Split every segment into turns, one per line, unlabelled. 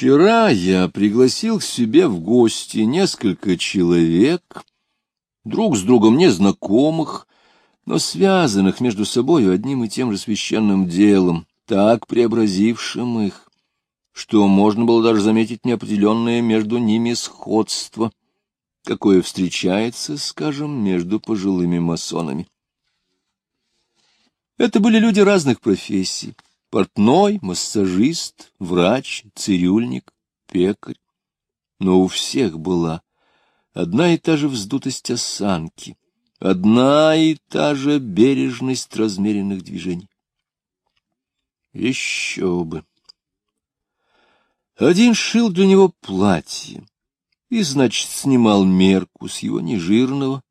Вчера я пригласил к себе в гости несколько человек, друг с другом незнакомых, но связанных между собой одним и тем же священным делом, так преобразившим их, что можно было даже заметить неопределенное между ними сходство, какое встречается, скажем, между пожилыми масонами. Это были люди разных профессий — портной, массажист, врач, цирюльник, пекарь. Но у всех была одна и та же вздутость осанки, одна и та же бережность размеренных движений. Еще бы! Один шил для него платье и, значит, снимал мерку с его нежирного,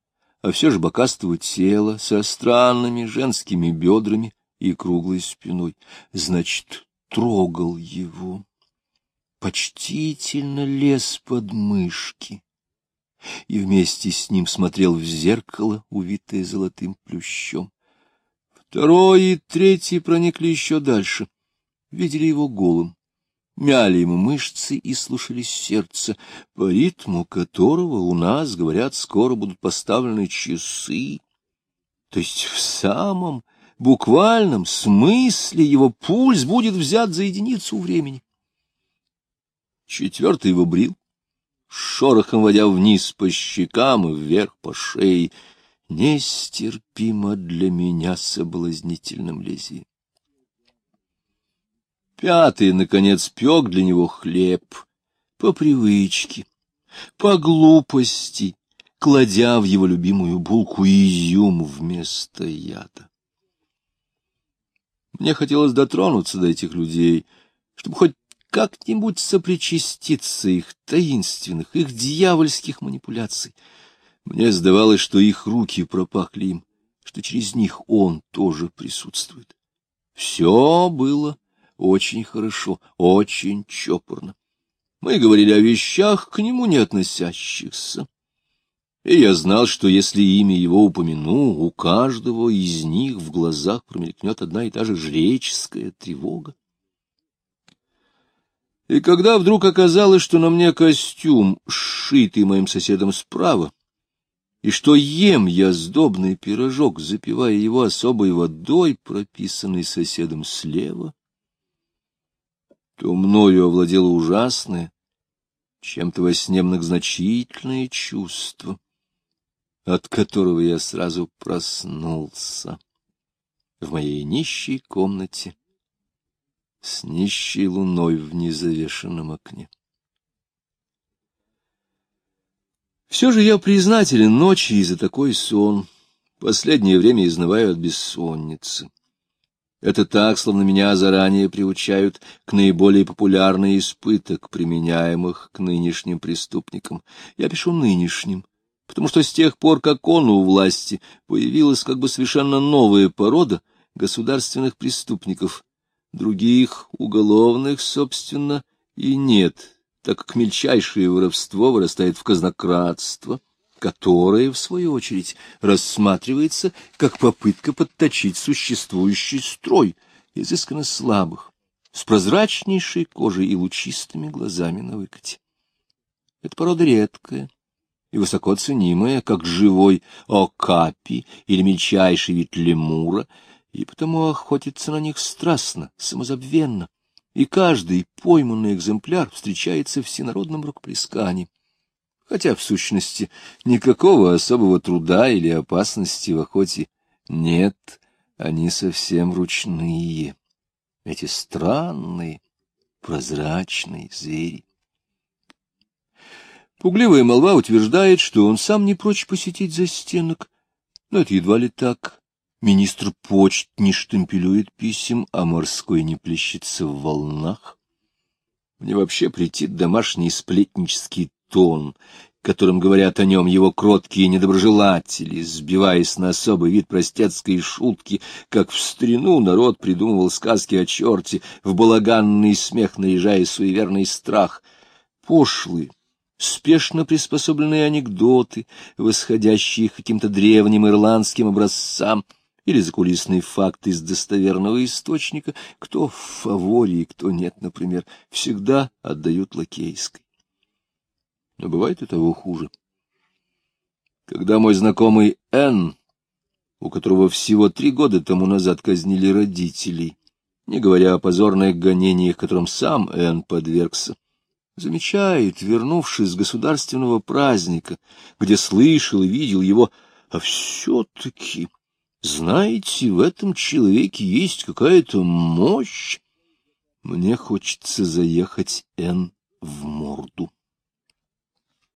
а все же бокастого тела, со странными женскими бедрами и круглой спиной. Значит, трогал его, почтительно лез под мышки и вместе с ним смотрел в зеркало, увитое золотым плющом. Второй и третий проникли еще дальше, видели его голым, мяли ему мышцы и слушали сердце, по ритму которого у нас, говорят, скоро будут поставлены часы. То есть в самом буквальном смысле его пульс будет взят за единицу времени. Четвертый его брил, шорохом водя вниз по щекам и вверх по шее, нестерпимо для меня соблазнительным лезвием. Пятый, наконец, пек для него хлеб по привычке, по глупости, кладя в его любимую булку изюм вместо яда. Мне хотелось дотронуться до этих людей, чтобы хоть как-нибудь сопричаститься их таинственных, их дьявольских манипуляций. Мне сдавалось, что их руки пропахли им, что через них он тоже присутствует. Все было очень хорошо, очень чопорно. Мы говорили о вещах, к нему не относящихся. И я знал, что если имя его упомяну, у каждого из них в глазах промелькнет одна и та же жреческая тревога. И когда вдруг оказалось, что на мне костюм, сшитый моим соседом справа, и что ем я сдобный пирожок, запивая его особой водой, прописанной соседом слева, то мною овладело ужасное, чем-то во сне многозначительное чувство, от которого я сразу проснулся в моей нищей комнате с нищей луной в незавешенном окне. Все же я признателен ночи и за такой сон. Последнее время изнываю от бессонницы. Это так, словно меня заранее приучают к наиболее популярной испыток, применяемых к нынешним преступникам. Я пишу нынешним, потому что с тех пор, как он у власти, появилась как бы совершенно новая порода государственных преступников, Других уголовных, собственно, и нет, так как мельчайшее воровство вырастает в казнократство, которое, в свою очередь, рассматривается как попытка подточить существующий строй, изысканно слабых, с прозрачнейшей кожей и лучистыми глазами на выкате. Это порода редкая и высоко ценимая, как живой окапи или мельчайший вид лемура — и потому охотится на них страстно, самозабвенно, и каждый пойманный экземпляр встречается в всенародном рукоплескании. Хотя, в сущности, никакого особого труда или опасности в охоте нет, они совсем ручные, эти странные, прозрачные звери. Пугливая молва утверждает, что он сам не прочь посетить застенок, но это едва ли так. Министр почт не штемпелюет писем, а морской не плещется в волнах. Мне вообще претит домашний сплетнический тон, которым говорят о нем его кроткие недоброжелатели, сбиваясь на особый вид простецкой шутки, как в старину народ придумывал сказки о черте, в балаганный смех наряжая суеверный страх. Пошлые, спешно приспособленные анекдоты, восходящие к каким-то древним ирландским образцам — или закулисный факт из достоверного источника, кто в фаворе и кто нет, например, всегда отдают лакейской. Но бывает и того хуже. Когда мой знакомый Н, у которого всего три года тому назад казнили родителей, не говоря о позорных гонениях, которым сам Н подвергся, замечает, вернувшись с государственного праздника, где слышал и видел его, а все-таки знаете, в этом человеке есть какая-то мощь. Мне хочется заехать Н в морду.